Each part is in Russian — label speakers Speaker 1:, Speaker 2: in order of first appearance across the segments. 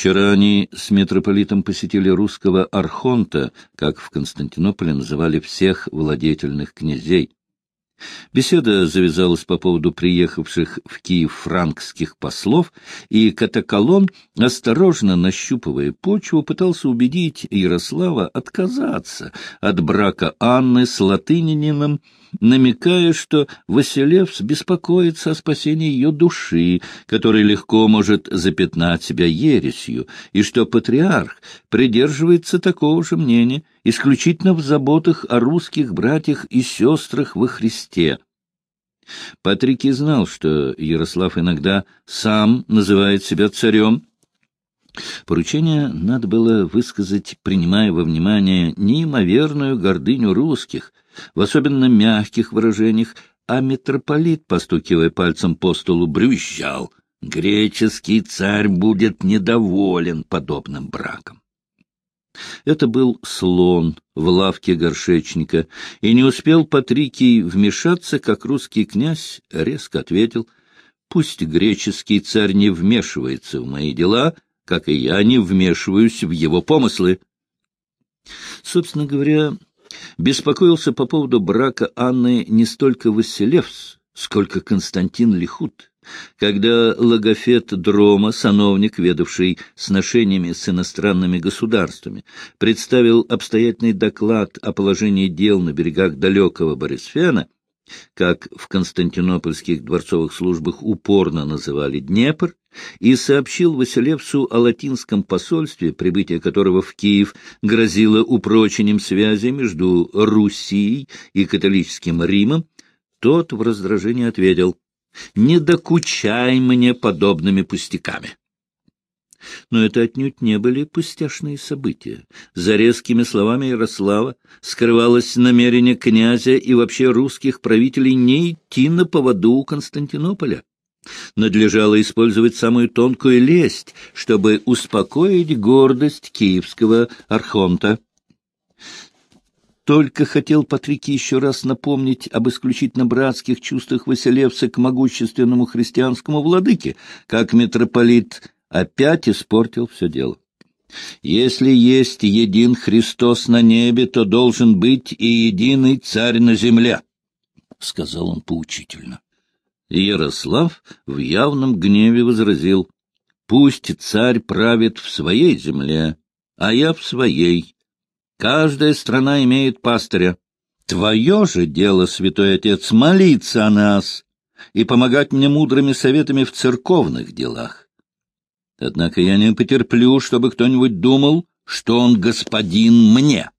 Speaker 1: Вчера они с митрополитом посетили русского архонта, как в Константинополе называли всех владетельных князей. Беседа завязалась по поводу приехавших в Киев франкских послов, и Катаколон, осторожно нащупывая почву, пытался убедить Ярослава отказаться от брака Анны с латынинином, намекая, что Василевс беспокоится о спасении ее души, который легко может запятнать себя ересью, и что патриарх придерживается такого же мнения, исключительно в заботах о русских братьях и сестрах во Христе. Патрикий знал, что Ярослав иногда сам называет себя царем, Поручение надо было высказать, принимая во внимание неимоверную гордыню русских, в особенно мягких выражениях, а митрополит, постукивая пальцем по столу, брюзжал. Греческий царь будет недоволен подобным браком. Это был слон в лавке горшечника, и не успел Патрикий вмешаться, как русский князь резко ответил, «Пусть греческий царь не вмешивается в мои дела, как и я не вмешиваюсь в его помыслы». Собственно говоря, беспокоился по поводу брака Анны не столько Василевс, сколько Константин Лихут. Когда логофет Дрома, сановник, ведавший сношениями с иностранными государствами, представил обстоятельный доклад о положении дел на берегах далекого Борисфена, как в константинопольских дворцовых службах упорно называли Днепр, и сообщил Василевсу о латинском посольстве, прибытие которого в Киев грозило упрочением связи между Руссией и католическим Римом, тот в раздражении ответил «Не докучай мне подобными пустяками». Но это отнюдь не были пустяшные события. За резкими словами Ярослава скрывалось намерение князя и вообще русских правителей не идти на поводу у Константинополя. Надлежало использовать самую тонкую лесть, чтобы успокоить гордость киевского архонта. Только хотел Патрикий еще раз напомнить об исключительно братских чувствах Василевса к могущественному христианскому владыке, как митрополит опять испортил все дело. Если есть един Христос на небе, то должен быть и единый царь на земле, — сказал он поучительно. Ярослав в явном гневе возразил, — Пусть царь правит в своей земле, а я в своей. Каждая страна имеет пастыря. Твое же дело, святой отец, молиться о нас и помогать мне мудрыми советами в церковных делах. Однако я не потерплю, чтобы кто-нибудь думал, что он господин мне.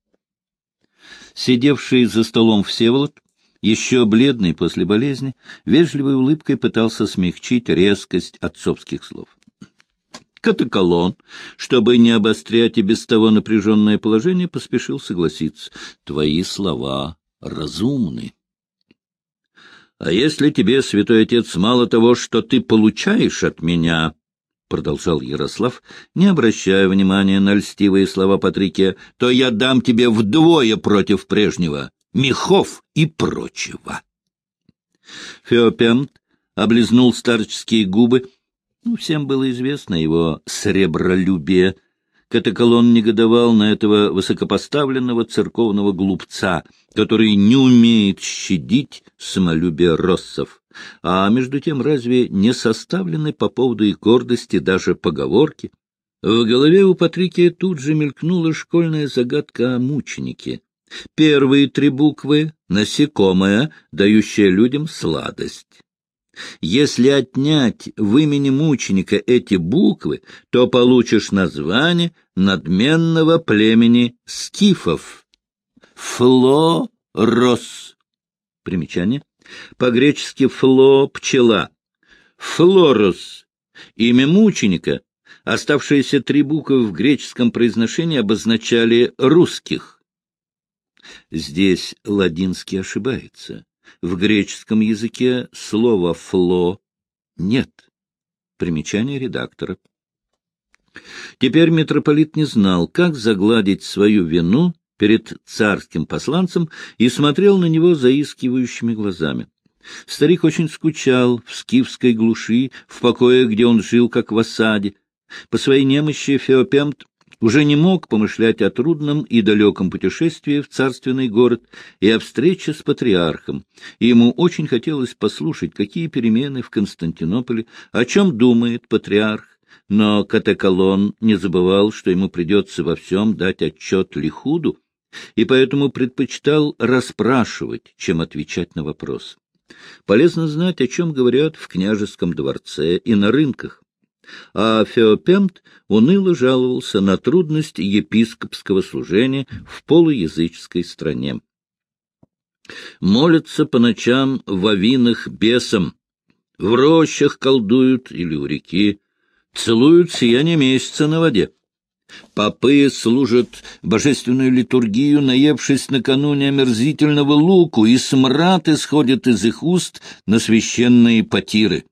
Speaker 1: Сидевший за столом Всеволод еще бледный после болезни, вежливой улыбкой пытался смягчить резкость отцовских слов. Катаколон, чтобы не обострять и без того напряженное положение, поспешил согласиться. Твои слова разумны. А если тебе, святой отец, мало того, что ты получаешь от меня, — продолжал Ярослав, не обращая внимания на льстивые слова Патрике, — то я дам тебе вдвое против прежнего мехов и прочего. Феопент облизнул старческие губы. Ну, всем было известно его сребролюбие. Катаколон негодовал на этого высокопоставленного церковного глупца, который не умеет щадить самолюбие россов. А между тем разве не составлены по поводу их гордости даже поговорки? В голове у Патрикия тут же мелькнула школьная загадка о мученике. Первые три буквы — насекомое, дающее людям сладость. Если отнять в имени мученика эти буквы, то получишь название надменного племени скифов. Флорос. Примечание. По-гречески фло — пчела. Флорос. Имя мученика. Оставшиеся три буквы в греческом произношении обозначали русских. Здесь Ладинский ошибается. В греческом языке слова «фло» нет. Примечание редактора. Теперь митрополит не знал, как загладить свою вину перед царским посланцем и смотрел на него заискивающими глазами. Старик очень скучал в скифской глуши, в покое, где он жил, как в осаде. По своей немощи Феопемт уже не мог помышлять о трудном и далеком путешествии в царственный город и о встрече с патриархом, и ему очень хотелось послушать, какие перемены в Константинополе, о чем думает патриарх, но Катеколон не забывал, что ему придется во всем дать отчет Лихуду, и поэтому предпочитал расспрашивать, чем отвечать на вопрос. Полезно знать, о чем говорят в княжеском дворце и на рынках а Феопемт уныло жаловался на трудность епископского служения в полуязыческой стране. Молятся по ночам в авинах бесам, в рощах колдуют или у реки, целуют сияние месяца на воде. Попы служат божественную литургию, наевшись накануне омерзительного луку, и смрад исходит из их уст на священные потиры.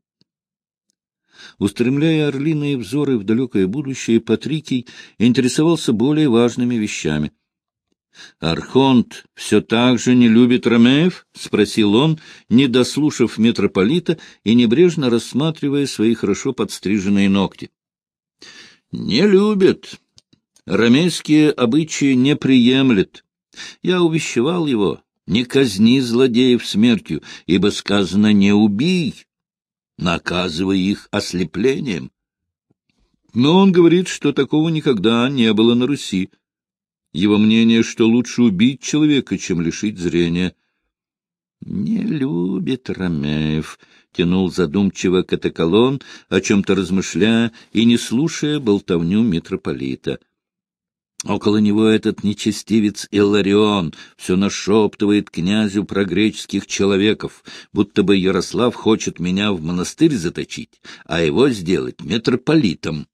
Speaker 1: Устремляя орлиные взоры в далекое будущее, Патрикий интересовался более важными вещами. «Архонт все так же не любит Ромеев?» — спросил он, не дослушав митрополита и небрежно рассматривая свои хорошо подстриженные ногти. «Не любит. Ромейские обычаи не приемлет. Я увещевал его, не казни злодеев смертью, ибо сказано «не убий» наказывая их ослеплением. Но он говорит, что такого никогда не было на Руси. Его мнение, что лучше убить человека, чем лишить зрения. — Не любит Ромеев, — тянул задумчиво Катаколон, о чем-то размышляя и не слушая болтовню митрополита. — Около него этот нечестивец Илларион все нашептывает князю про греческих человеков, будто бы Ярослав хочет меня в монастырь заточить, а его сделать митрополитом.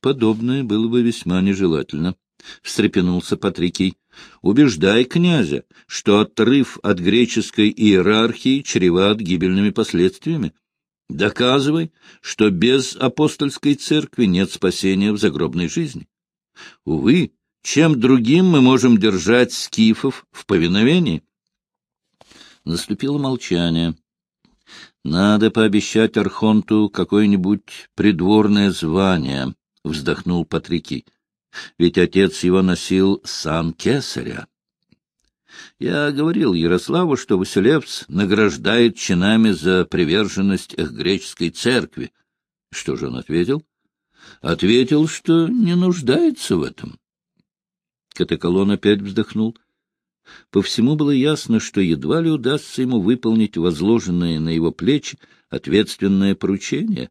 Speaker 1: Подобное было бы весьма нежелательно, — встрепенулся Патрикий. Убеждай князя, что отрыв от греческой иерархии чреват гибельными последствиями. Доказывай, что без апостольской церкви нет спасения в загробной жизни. Увы, чем другим мы можем держать скифов в повиновении? Наступило молчание. Надо пообещать Архонту какое-нибудь придворное звание, — вздохнул Патрикий. Ведь отец его носил сан кесаря. Я говорил Ярославу, что Василевс награждает чинами за приверженность их греческой церкви. Что же он ответил? Ответил, что не нуждается в этом. Катаколон опять вздохнул. По всему было ясно, что едва ли удастся ему выполнить возложенное на его плечи ответственное поручение.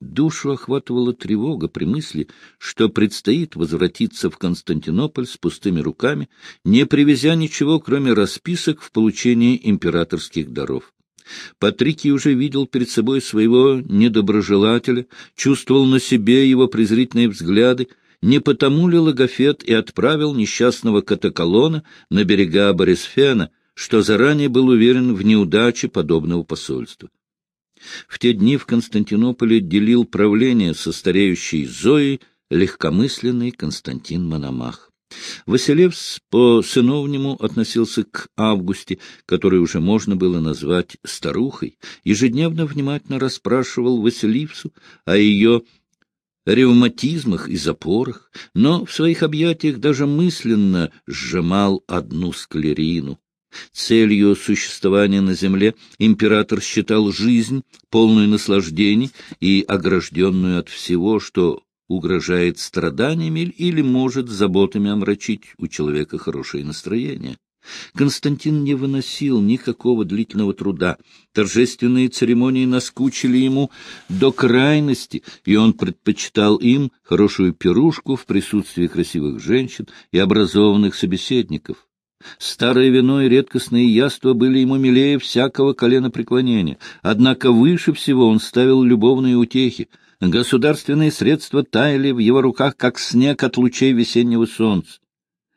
Speaker 1: Душу охватывала тревога при мысли, что предстоит возвратиться в Константинополь с пустыми руками, не привезя ничего, кроме расписок в получении императорских даров. Патрикий уже видел перед собой своего недоброжелателя, чувствовал на себе его презрительные взгляды, не потому ли Логофет и отправил несчастного Катаколона на берега Борисфена, что заранее был уверен в неудаче подобного посольства. В те дни в Константинополе делил правление со стареющей Зоей легкомысленный Константин Мономах. Василевс по-сыновнему относился к Августе, которую уже можно было назвать старухой, ежедневно внимательно расспрашивал Василевсу о ее ревматизмах и запорах, но в своих объятиях даже мысленно сжимал одну склерину. Целью существования на земле император считал жизнь, полную наслаждений и огражденную от всего, что угрожает страданиями или может заботами омрачить у человека хорошее настроение. Константин не выносил никакого длительного труда. Торжественные церемонии наскучили ему до крайности, и он предпочитал им хорошую пирушку в присутствии красивых женщин и образованных собеседников. Старое вино и редкостные яства были ему милее всякого колена преклонения, однако выше всего он ставил любовные утехи — Государственные средства таяли в его руках, как снег от лучей весеннего солнца.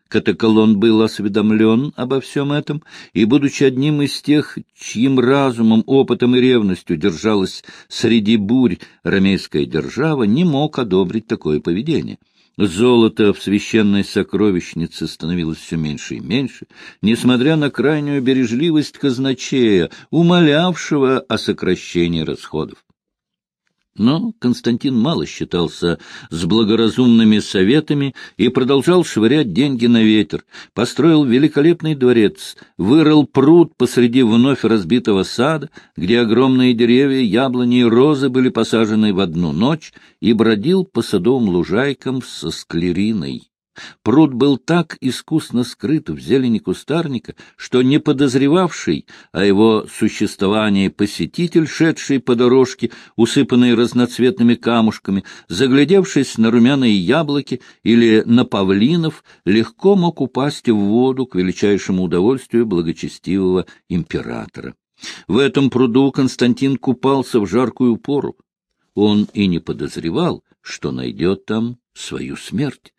Speaker 1: Катаколон был осведомлен обо всем этом, и, будучи одним из тех, чьим разумом, опытом и ревностью держалась среди бурь ромейская держава, не мог одобрить такое поведение. Золото в священной сокровищнице становилось все меньше и меньше, несмотря на крайнюю бережливость казначея, умолявшего о сокращении расходов. Но Константин мало считался с благоразумными советами и продолжал швырять деньги на ветер, построил великолепный дворец, вырыл пруд посреди вновь разбитого сада, где огромные деревья, яблони и розы были посажены в одну ночь, и бродил по садовым лужайкам со склериной. Пруд был так искусно скрыт в зелени кустарника, что не подозревавший о его существовании посетитель, шедший по дорожке, усыпанной разноцветными камушками, заглядевшись на румяные яблоки или на павлинов, легко мог упасть в воду к величайшему удовольствию благочестивого императора. В этом пруду Константин купался в жаркую пору. Он и не подозревал, что найдет там свою смерть.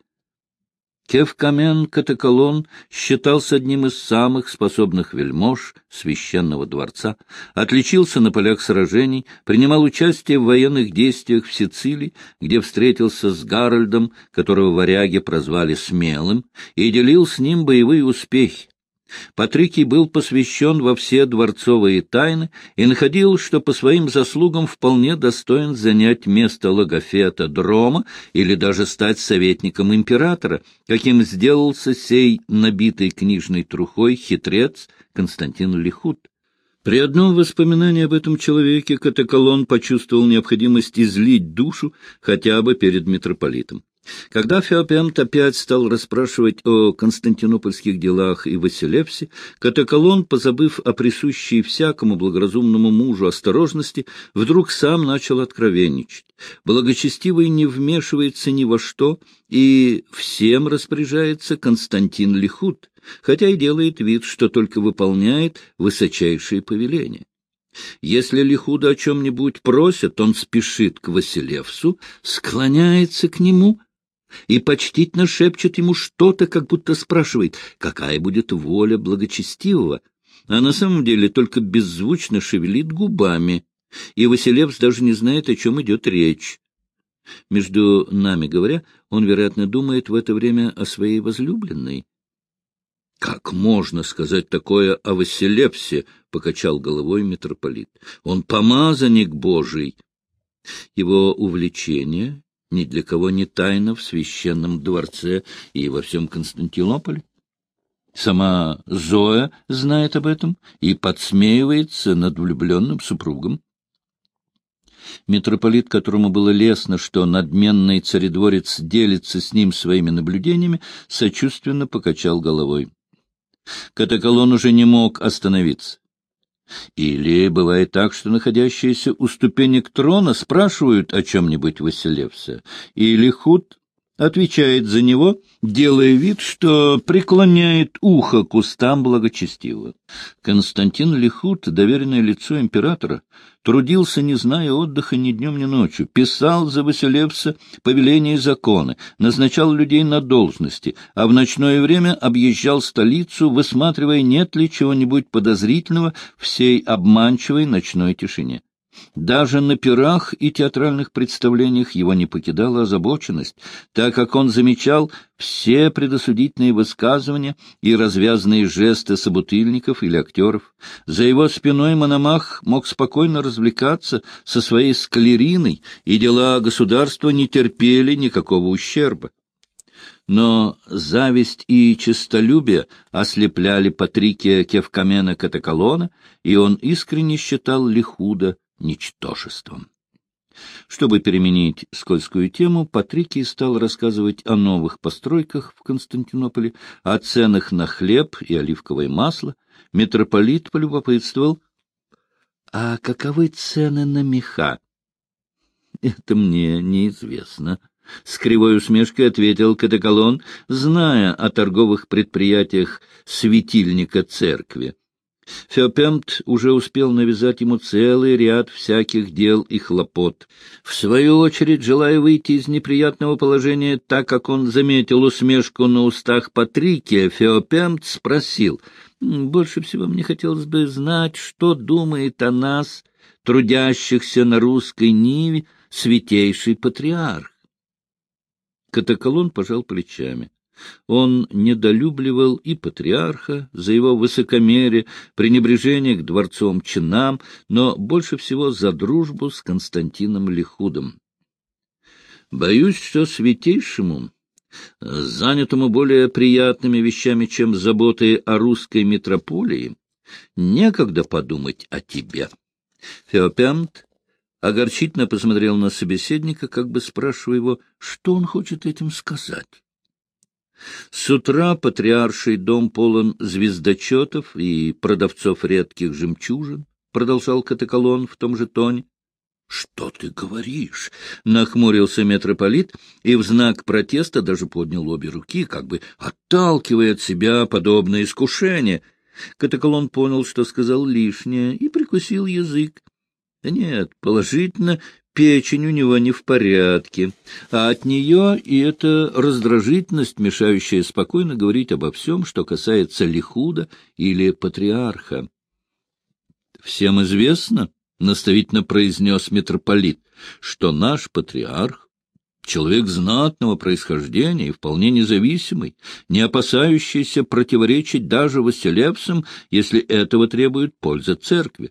Speaker 1: Кевкамен Катеколон считался одним из самых способных вельмож священного дворца, отличился на полях сражений, принимал участие в военных действиях в Сицилии, где встретился с Гарольдом, которого варяги прозвали «смелым», и делил с ним боевые успехи. Патрикий был посвящен во все дворцовые тайны и находил, что по своим заслугам вполне достоин занять место логофета Дрома или даже стать советником императора, каким сделался сей набитый книжной трухой хитрец Константин Лихут. При одном воспоминании об этом человеке Катеколон почувствовал необходимость излить душу хотя бы перед митрополитом. Когда Феопент опять стал расспрашивать о константинопольских делах и Василевсе, Катаколон, позабыв о присущей всякому благоразумному мужу осторожности, вдруг сам начал откровенничать. Благочестивый не вмешивается ни во что, и всем распоряжается Константин Лихут, хотя и делает вид, что только выполняет высочайшие повеления. Если Лихуда о чем-нибудь просит, он спешит к Василевсу, склоняется к нему и почтительно шепчет ему что-то, как будто спрашивает, какая будет воля благочестивого, а на самом деле только беззвучно шевелит губами, и Василевс даже не знает, о чем идет речь. Между нами говоря, он, вероятно, думает в это время о своей возлюбленной. — Как можно сказать такое о Василевсе? — покачал головой митрополит. — Он помазанник Божий. Его увлечение ни для кого не тайна в священном дворце и во всем Константинополе. Сама Зоя знает об этом и подсмеивается над влюбленным супругом. Митрополит, которому было лестно, что надменный царедворец делится с ним своими наблюдениями, сочувственно покачал головой. Катаколон уже не мог остановиться. Или бывает так, что находящиеся у ступенек трона спрашивают о чем-нибудь Василевса, или худ отвечает за него, делая вид, что преклоняет ухо кустам благочестиво. Константин Лихут, доверенное лицо императора, трудился, не зная отдыха ни днем, ни ночью, писал за Василевса повеления и законы, назначал людей на должности, а в ночное время объезжал столицу, высматривая, нет ли чего-нибудь подозрительного всей обманчивой ночной тишине. Даже на пирах и театральных представлениях его не покидала озабоченность, так как он замечал все предосудительные высказывания и развязанные жесты собутыльников или актеров. За его спиной Мономах мог спокойно развлекаться со своей склериной, и дела государства не терпели никакого ущерба. Но зависть и честолюбие ослепляли Патрикия Кевкамена Катаколона, и он искренне считал Лихуда ничтожеством. Чтобы переменить скользкую тему, Патрикий стал рассказывать о новых постройках в Константинополе, о ценах на хлеб и оливковое масло. Митрополит полюбопытствовал, а каковы цены на меха? — Это мне неизвестно. С кривой усмешкой ответил Катеколон, зная о торговых предприятиях светильника церкви. Феопемт уже успел навязать ему целый ряд всяких дел и хлопот. В свою очередь, желая выйти из неприятного положения, так как он заметил усмешку на устах Патрикия, Феопемт спросил, «Больше всего мне хотелось бы знать, что думает о нас, трудящихся на русской ниве, святейший патриарх». Катаколон пожал плечами. Он недолюбливал и патриарха за его высокомерие, пренебрежение к дворцовым чинам, но больше всего за дружбу с Константином Лихудом. Боюсь, что святейшему, занятому более приятными вещами, чем заботой о русской метрополии, некогда подумать о тебе. Феопемт огорчительно посмотрел на собеседника, как бы спрашивая его, что он хочет этим сказать. С утра патриарший дом полон звездочетов и продавцов редких жемчужин, — продолжал Катаколон в том же тоне. — Что ты говоришь? — нахмурился митрополит и в знак протеста даже поднял обе руки, как бы отталкивая от себя подобное искушение. Катаколон понял, что сказал лишнее, и прикусил язык. Да нет, положительно, печень у него не в порядке, а от нее и эта раздражительность, мешающая спокойно говорить обо всем, что касается Лихуда или Патриарха. «Всем известно, — наставительно произнес митрополит, — что наш Патриарх человек знатного происхождения и вполне независимый, не опасающийся противоречить даже Василевсам, если этого требует польза церкви.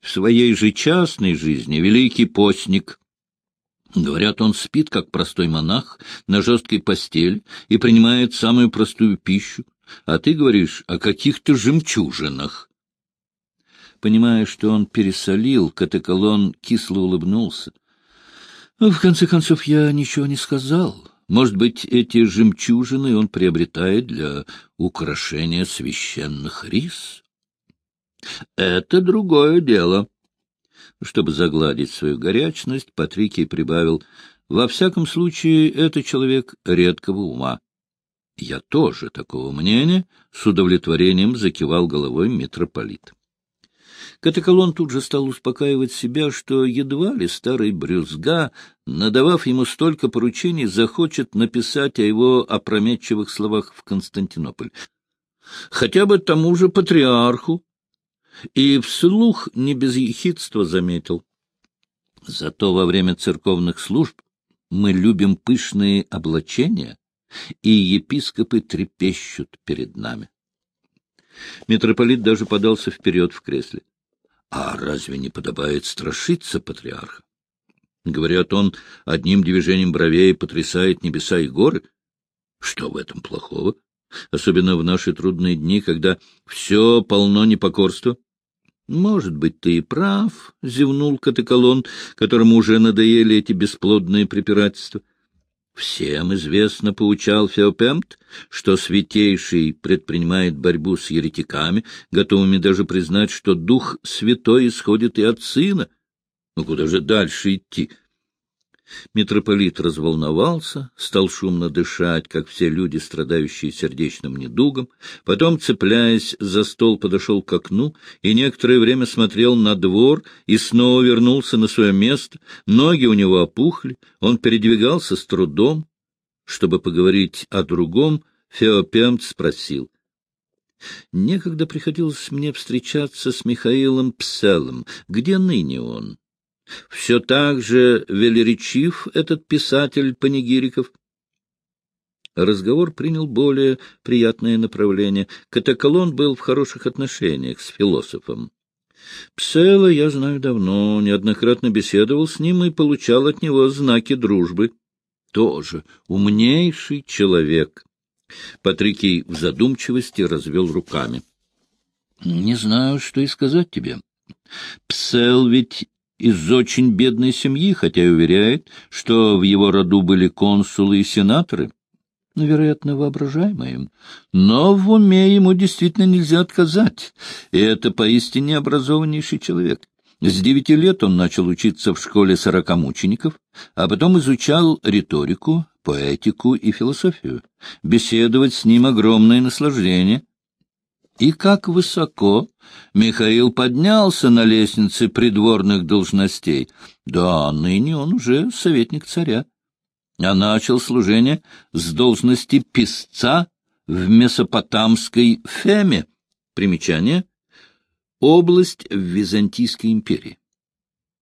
Speaker 1: В своей же частной жизни великий постник. Говорят, он спит, как простой монах, на жесткой постели и принимает самую простую пищу, а ты говоришь о каких-то жемчужинах. Понимая, что он пересолил, Катеколон кисло улыбнулся. «Ну, в конце концов, я ничего не сказал. Может быть, эти жемчужины он приобретает для украшения священных рис? Это другое дело. Чтобы загладить свою горячность, Патрикий прибавил, во всяком случае, это человек редкого ума. Я тоже такого мнения, с удовлетворением закивал головой митрополит. Катаколон тут же стал успокаивать себя, что едва ли старый брюзга, надавав ему столько поручений, захочет написать о его опрометчивых словах в Константинополь. Хотя бы тому же патриарху, и вслух не без ехидства заметил. Зато во время церковных служб мы любим пышные облачения, и епископы трепещут перед нами. Митрополит даже подался вперед в кресле. А разве не подобает страшиться патриарха? Говорят, он одним движением бровей потрясает небеса и горы. Что в этом плохого? Особенно в наши трудные дни, когда все полно непокорства. — Может быть, ты и прав, — зевнул Катеколон, которому уже надоели эти бесплодные препирательства. Всем известно, — поучал Феопемт, — что Святейший предпринимает борьбу с еретиками, готовыми даже признать, что Дух Святой исходит и от Сына. Ну куда же дальше идти? — Митрополит разволновался, стал шумно дышать, как все люди, страдающие сердечным недугом, потом, цепляясь за стол, подошел к окну и некоторое время смотрел на двор и снова вернулся на свое место. Ноги у него опухли, он передвигался с трудом. Чтобы поговорить о другом, Феопемт спросил. Некогда приходилось мне встречаться с Михаилом Пселом. Где ныне он? Все так же велеречив этот писатель Панигириков. Разговор принял более приятное направление. Катаколон был в хороших отношениях с философом. Псела я знаю давно, неоднократно беседовал с ним и получал от него знаки дружбы. Тоже умнейший человек. Патрикий в задумчивости развел руками. — Не знаю, что и сказать тебе. Псел ведь из очень бедной семьи, хотя и уверяет, что в его роду были консулы и сенаторы. Ну, вероятно, воображаемые. Но в уме ему действительно нельзя отказать, и это поистине образованнейший человек. С девяти лет он начал учиться в школе сорока мучеников, а потом изучал риторику, поэтику и философию. Беседовать с ним огромное наслаждение — и как высоко Михаил поднялся на лестнице придворных должностей. Да, ныне он уже советник царя. А начал служение с должности писца в Месопотамской Феме. Примечание. Область в Византийской империи.